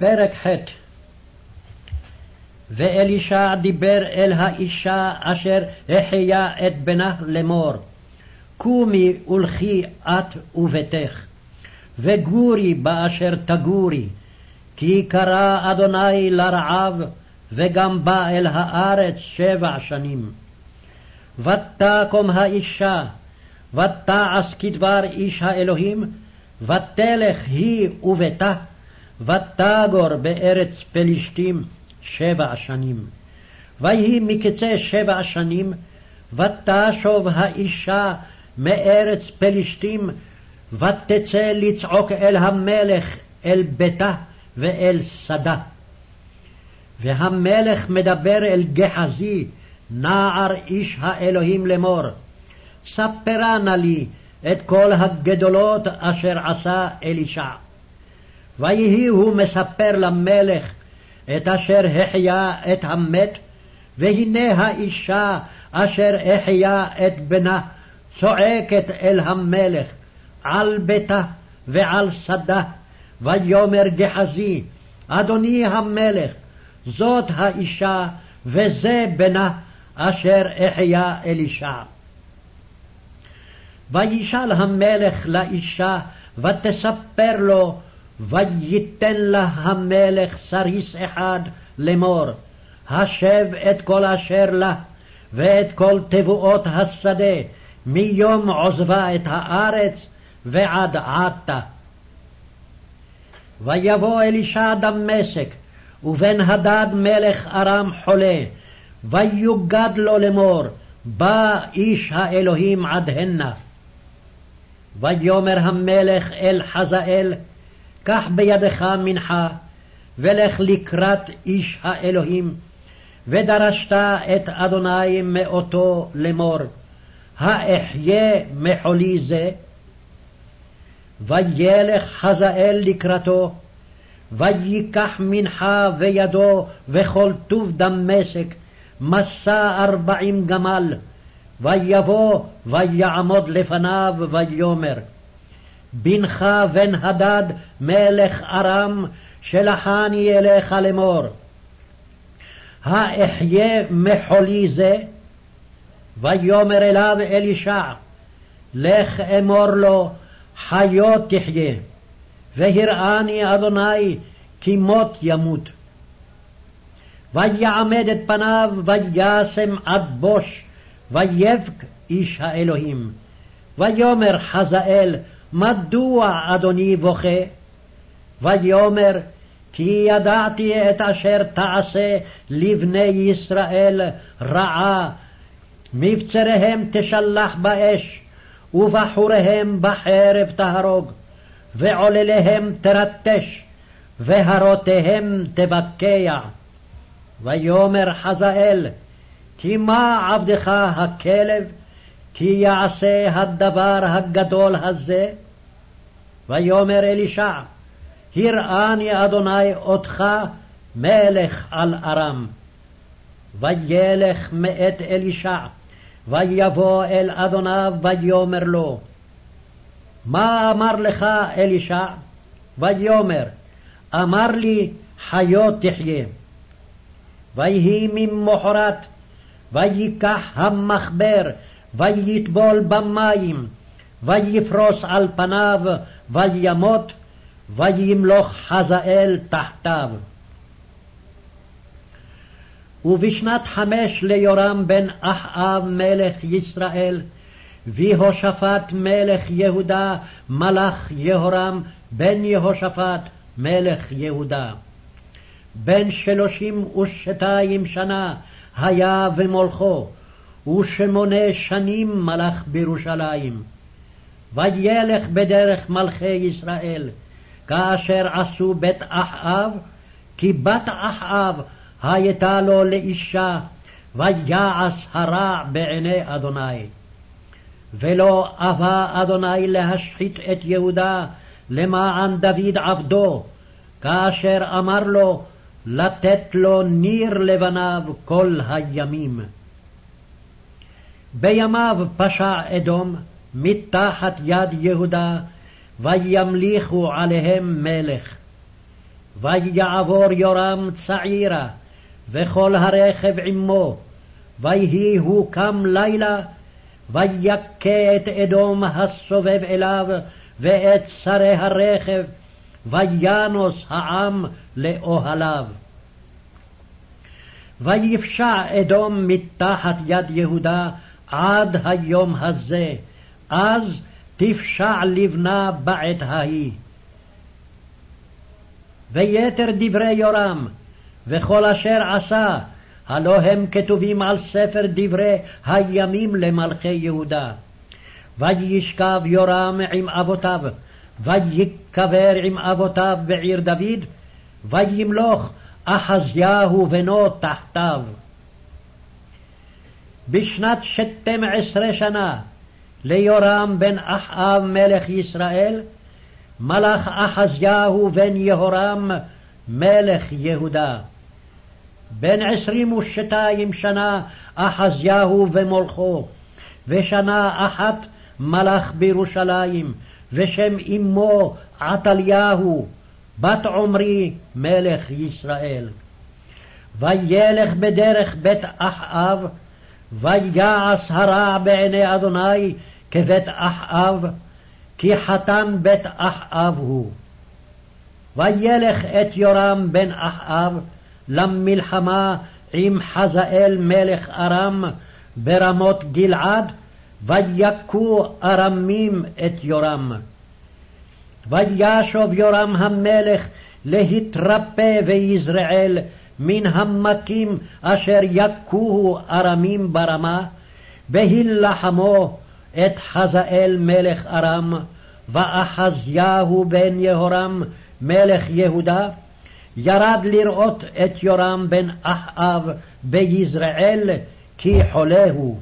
פרק ח' ואלישע דיבר אל האישה אשר החיה את בנה לאמור, קומי ולכי את וביתך, וגורי באשר תגורי, כי קרא אדוני לרעב, וגם בא אל הארץ שבע שנים. ותקום האישה, ותעש כדבר איש האלוהים, ותלך היא וביתה, ותגור בארץ פלישתים שבע שנים. ויהי מקצה שבע שנים, ותשוב האישה מארץ פלישתים, ותצא לצעוק אל המלך, אל ביתה ואל שדה. והמלך מדבר אל גחזי, נער איש האלוהים לאמור, ספרה נא לי את כל הגדולות אשר עשה אלישע. ויהי הוא מספר למלך את אשר החיה את המת, והנה האישה אשר החיה את בנה צועקת אל המלך על ביתה ועל שדה, ויאמר גחזי, אדוני המלך, זאת האישה וזה בנה אשר החיה אלישע. וישאל המלך לאישה ותספר לו וייתן לה המלך סריס אחד לאמור, השב את כל אשר לה, ואת כל תבואות השדה, מיום עוזבה את הארץ ועד עתה. ויבוא אלישע דמשק, ובן הדד מלך ארם חולה, ויוגד לו לאמור, בא איש האלוהים עד הנה. ויאמר המלך אל חזאל, קח בידך מנחה, ולך לקראת איש האלוהים, ודרשת את אדוני מאותו לאמור, האחיה מחולי זה? וילך חזאל לקראתו, ויקח מנחה וידו וכל טוב דמשק, מסע ארבעים גמל, ויבוא ויעמוד לפניו ויאמר, בנך בן הדד מלך ארם, שלחני אליך לאמור. האחיה מחולי זה? ויאמר אליו אלישע, לך אמור לו, חיות תחיה, והראני אדוני כי מות ימות. ויעמד את פניו וישם עד בוש, ויבק איש האלוהים. ויאמר חזאל, מדוע אדוני בוכה? ויאמר, כי ידעתי את אשר תעשה לבני ישראל רעה, מבצריהם תשלח באש, ובחוריהם בחרב תהרוג, ועולליהם תרטש, והרותיהם תבקע. ויאמר חזאל, כי מה עבדך הכלב, כי יעשה הדבר הגדול הזה? ויאמר אלישע, הראני אדוני אותך מלך על ארם. וילך מאת אלישע, ויבוא אל אדוניו ויאמר לו, מה אמר לך אלישע? ויאמר, אמר לי חיות תחיה. ויהי ממחרת, ויקח המחבר, ויטבול במים, ויפרוס על פניו, וימות, וימלוך חזאל תחתיו. ובשנת חמש ליורם בן אחאב מלך ישראל, ויהושפט מלך יהודה מלך יהורם בן יהושפט מלך יהודה. בן שלושים ושתיים שנה היה ומולכו, ושמונה שנים מלך בירושלים. וילך בדרך מלכי ישראל, כאשר עשו בית אחאב, כי בת אחאב הייתה לו לאישה, ויעש הרע בעיני אדוני. ולא אבה אדוני להשחית את יהודה למען דוד עבדו, כאשר אמר לו לתת לו ניר לבניו כל הימים. בימיו פשע אדום מתחת יד יהודה, וימליכו עליהם מלך. ויעבור יורם צעירה, וכל הרכב עמו, ויהי הוא קם לילה, ויכה את אדום הסובב אליו, ואת שרי הרכב, וינוס העם לאוהליו. ויפשע אדום מתחת יד יהודה עד היום הזה, אז תפשע לבנה בעת ההיא. ויתר דברי יורם, וכל אשר עשה, הלא הם כתובים על ספר דברי הימים למלכי יהודה. וישכב יורם עם אבותיו, ויקבר עם אבותיו בעיר דוד, וימלוך אחזיהו בנו תחתיו. בשנת שתים עשרה שנה ליורם בן אחאב מלך ישראל, מלך אחזיהו בן יהורם מלך יהודה. בן עשרים ושתיים שנה אחזיהו ומולכו, ושנה אחת מלך בירושלים, ושם אמו עתליהו, בת עמרי מלך ישראל. וילך בדרך בית אחאב, ויעש הרע בעיני אדוני כבית אחאב, כי חתן בית אחאב הוא. וילך את יורם בן אחאב למלחמה עם חזאל מלך ארם ברמות גלעד, ויכו ארמים את יורם. וישוב יורם המלך להתרפא ויזרעאל מן המכים אשר יכוהו ארמים ברמה, והילחמו את חזאל מלך ארם, ואחזיהו בן יהורם מלך יהודה, ירד לראות את יורם בן אחאב ביזרעאל, כי חולה הוא.